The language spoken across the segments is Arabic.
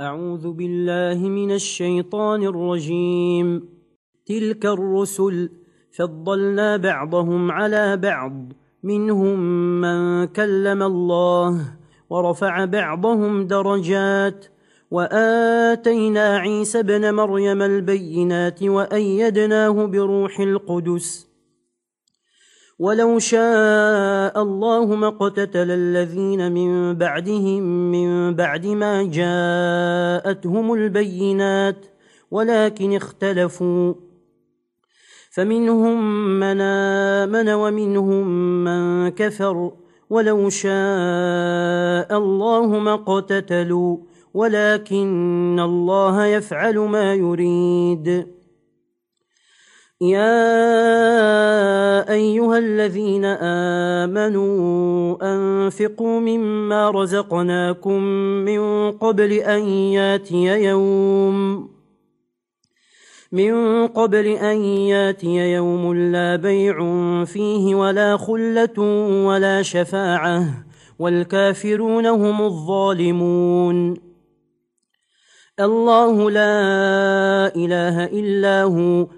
أعوذ بالله من الشيطان الرجيم. تلك الرسل فضلنا بعضهم على بعض. منهم من كلم الله ورفع بعضهم درجات. وآتينا عيسى بن مريم البينات وأيدناه بروح القدس. ولو شاء الله ما قتتل الذين من بعدهم من بعد ما جاءتهم البينات ولكن اختلفوا. فمنهم من آمن ومنهم من كفر ولو شاء الله ما قتتلوا ولكن الله يفعل ما يريد. يا أيها الذين آمنوا أنفقوا مما رزقناكم من قبل أن ياتي يوم من قبل أن ياتي يوم لا بيع فيه ولا خلة ولا شفاعة والكافرون هم الظالمون الله لا إله إلا هو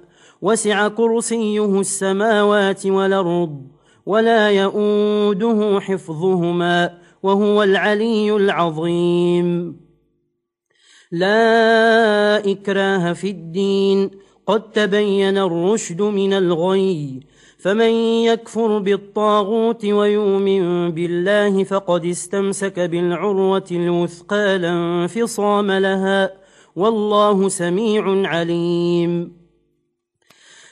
وسع كرسيه السماوات والأرض ولا يؤوده حفظهما وهو العلي العظيم. لا إكراه في الدين. قد تبين الرشد من الغي. فمن يكفر بالطاغوت ويؤمن بالله فقد استمسك بالعروة الوثقى لا انفصام لها. والله سميع عليم.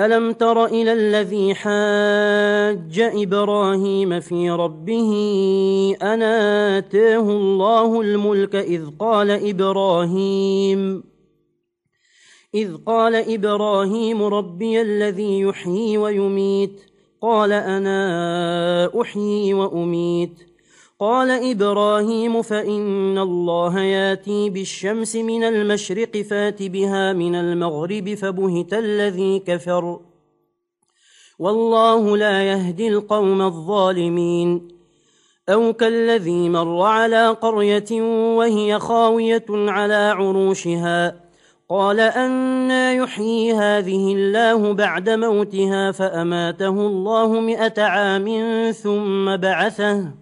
ألم تر إلى الذي حاج إبراهيم في ربه أنا آتاه الله الملك إذ قال إبراهيم إذ قال إبراهيم ربي الذي يحيي ويميت قال أنا أحيي وأميت قال إبراهيم فإن الله ياتي بالشمس من المشرق فات بها من المغرب فبهت الذي كفر. والله لا يهدي القوم الظالمين. أو كالذي مر على قرية وهي خاوية على عروشها. قال أنا يحيي هذه الله بعد موتها فأماته الله مئة عام ثم بعثه.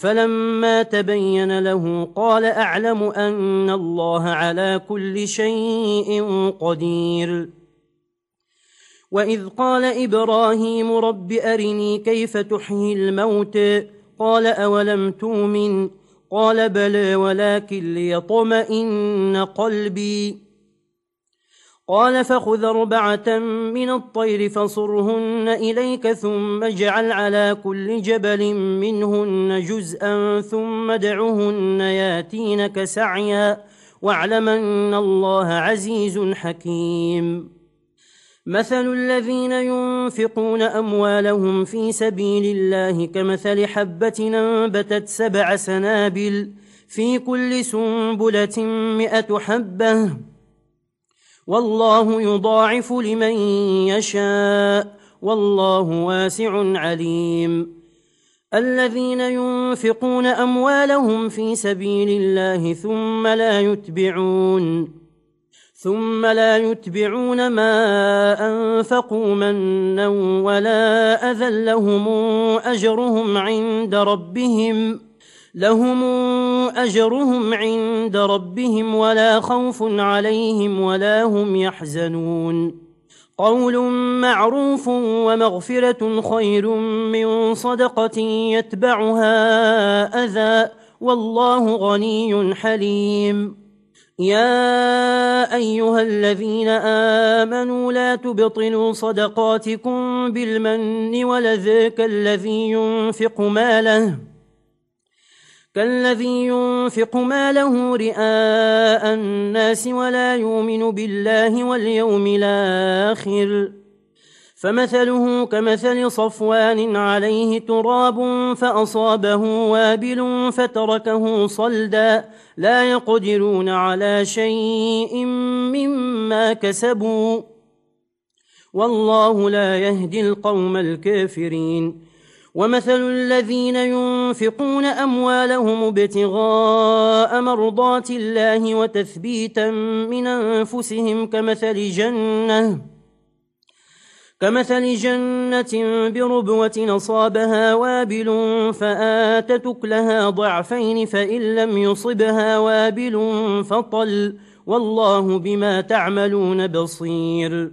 فلما تبين له قال أعلم أن الله على كل شيء قدير. وإذ قال إبراهيم رب أرني كيف تحيي الموت؟ قال أولم تؤمن؟ قال بلى ولكن ليطمئن قلبي. قال فخذ ربعة من الطير فصرهن إليك ثم اجعل على كل جبل منهن جزءا ثم دعهن ياتينك سعيا واعلم أن الله عزيز حكيم. مثل الذين ينفقون أموالهم في سبيل الله كمثل حبة نبتت سبع سنابل في كل سنبلة مئة حبة والله يضاعف لمن يشاء والله واسع عليم. الذين ينفقون أموالهم في سبيل الله ثم لا يتبعون ثم لا يتبعون ما أنفقوا منا ولا أذلهم أجرهم عند ربهم. لهم أجرهم عند ربهم ولا خوف عليهم ولا هم يحزنون. قول معروف ومغفرة خير من صدقة يتبعها أذى والله غني حليم. يا أيها الذين آمنوا لا تبطلوا صدقاتكم بالمن ولذيك الذي ينفق ماله. كالذي ينفق ما له رئاء الناس ولا يؤمن بالله واليوم الآخر فمثله كمثل صفوان عليه تراب فأصابه وابل فتركه صلدا لا يقدرون على شيء مما كسبوا والله لا يهدي القوم الكافرين ومثل الذين ينفقون أموالهم ابتغاء مرضات الله وتثبيتا من أنفسهم كمثل جنة كمثل جنة بربوة نصابها وابل فآتتك لها ضعفين فإن لم يصبها وابل فطل والله بما تعملون بصير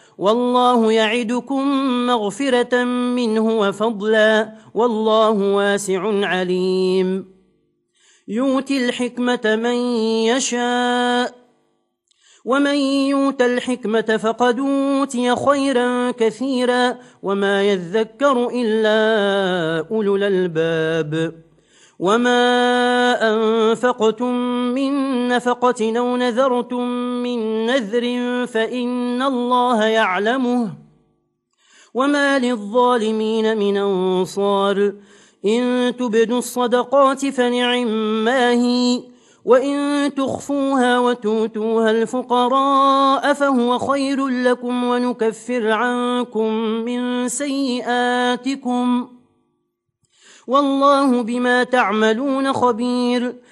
والله يعدكم مغفرة منه وفضلا والله واسع عليم. يوتي الحكمة من يشاء ومن يوت الحكمة فقد أوتي خيرا كثيرا وما يذكر إلا أولو الألباب. وما أن أنفقتم من نفقة أو نذرتم من نذر فإن الله يعلمه وما للظالمين من أنصار إن تبدوا الصدقات فنعما هي وإن تخفوها وتوتوها الفقراء فهو خير لكم ونكفر عنكم من سيئاتكم والله بما تعملون خبير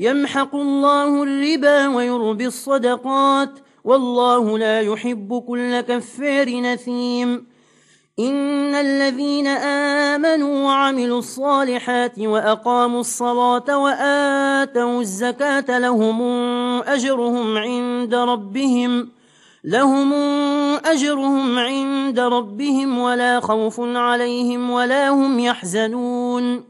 يمحق الله الربا ويربي الصدقات والله لا يحب كل كفار نثيم إن الذين آمنوا وعملوا الصالحات وأقاموا الصلاة وآتوا الزكاة لهم أجرهم عند ربهم لهم أجرهم عند ربهم ولا خوف عليهم ولا هم يحزنون.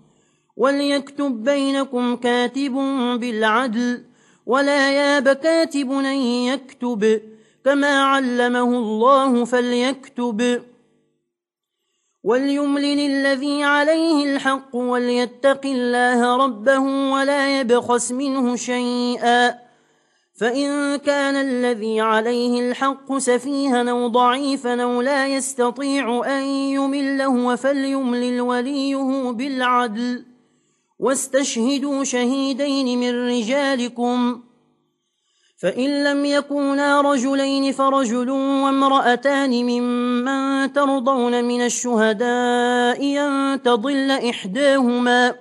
وليكتب بينكم كاتب بالعدل ولا ياب كاتب أن يكتب كما علمه الله فليكتب وليملل الذي عليه الحق وليتق الله ربه ولا يبخس منه شيئا فإن كان الذي عليه الحق سفيها أو ضعيفا أو لا يستطيع أن يمله فليملل وليه بالعدل واستشهدوا شهيدين من رجالكم. فإن لم يكونا رجلين فرجل وامرأتان ممن ترضون من الشهداء أن تضل إحداهما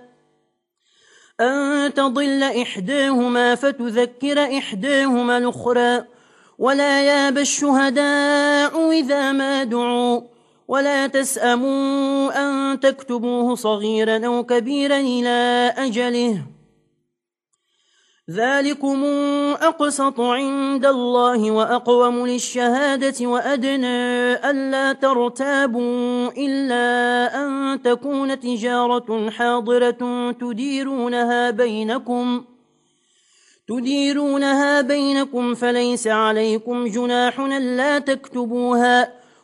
أن تضل إحداهما فتذكر إحداهما الأخرى. ولا ياب الشهداء إذا ما دعوا. ولا تسأموا أن تكتبوه صغيرا أو كبيرا إلى أجله. ذلكم أقسط عند الله وأقوم للشهادة وأدنى ألا ترتابوا إلا أن تكون تجارة حاضرة تديرونها بينكم. تديرونها بينكم فليس عليكم جناح لا تكتبوها.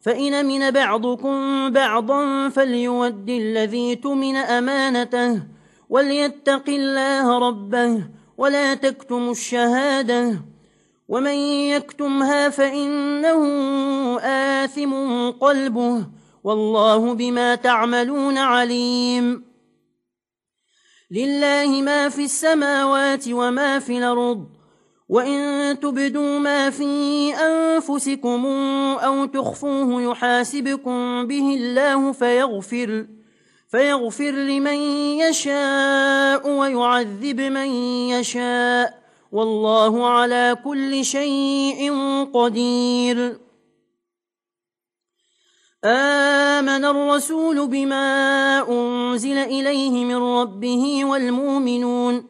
فإن من بعضكم بعضا فليود الذي تمن أمانته وليتق الله ربه ولا تكتم الشهادة ومن يكتمها فإنه آثم قلبه والله بما تعملون عليم لله ما في السماوات وما في الأرض وَإِن تُبْدُوا مَا فِي أَنفُسِكُمْ أَوْ تُخْفُوهُ يُحَاسِبْكُم بِهِ اللَّهُ فَيَغْفِرُ فَيَغْفِرُ لِمَن يَشَاءُ وَيُعَذِّبُ مَن يَشَاءُ وَاللَّهُ عَلَى كُلِّ شَيْءٍ قَدِيرٌ. آمن الرسول بما أنزل إليه من ربه والمؤمنون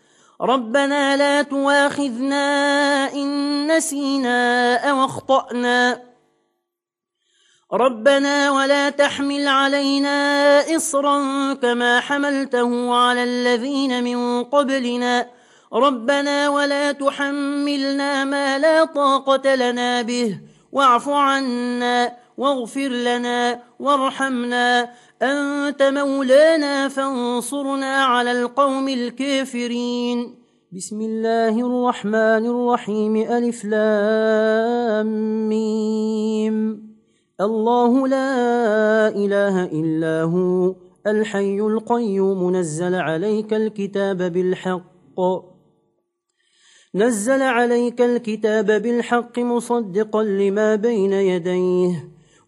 ربنا لا تواخذنا إن نسينا أو أخطأنا. ربنا ولا تحمل علينا إصرا كما حملته على الذين من قبلنا. ربنا ولا تحملنا ما لا طاقة لنا به. واعف عنا واغفر لنا وارحمنا. أنت مولانا فانصرنا على القوم الكافرين. بسم الله الرحمن الرحيم. ألف لاميم الله لا إله إلا هو الحي القيوم. نزل عليك الكتاب بالحق. نزل عليك الكتاب بالحق مصدقا لما بين يديه.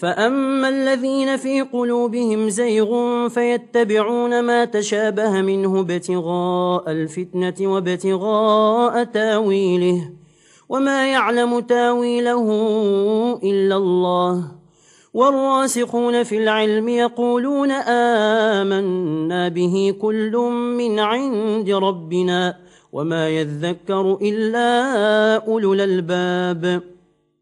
فأما الذين في قلوبهم زيغ فيتبعون ما تشابه منه ابتغاء الفتنة وابتغاء تاويله وما يعلم تاويله إلا الله والراسخون في العلم يقولون آمنا به كل من عند ربنا وما يذكر إلا أولو الألباب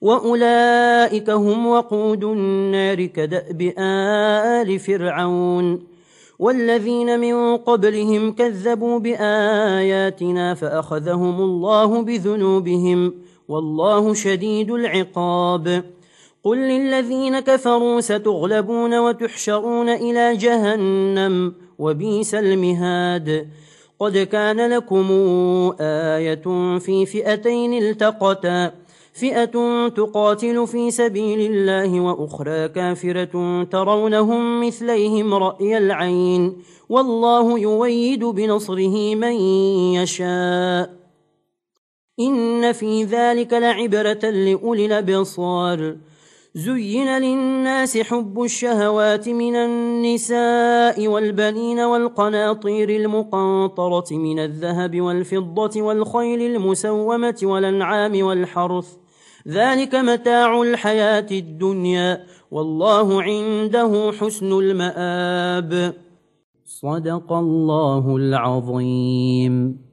وأولئك هم وقود النار كدأب آل فرعون والذين من قبلهم كذبوا بآياتنا فأخذهم الله بذنوبهم والله شديد العقاب قل للذين كفروا ستغلبون وتحشرون إلى جهنم وبيس المهاد قد كان لكم آية في فئتين التقتا فئة تقاتل في سبيل الله وأخرى كافرة ترونهم مثليهم رأي العين. والله يويد بنصره من يشاء. إن في ذلك لعبرة لأولي الأبصار. زين للناس حب الشهوات من النساء والبنين والقناطير المقنطرة من الذهب والفضة والخيل المسومة والأنعام والحرث. ذلك متاع الحياة الدنيا والله عنده حسن المآب. صدق الله العظيم.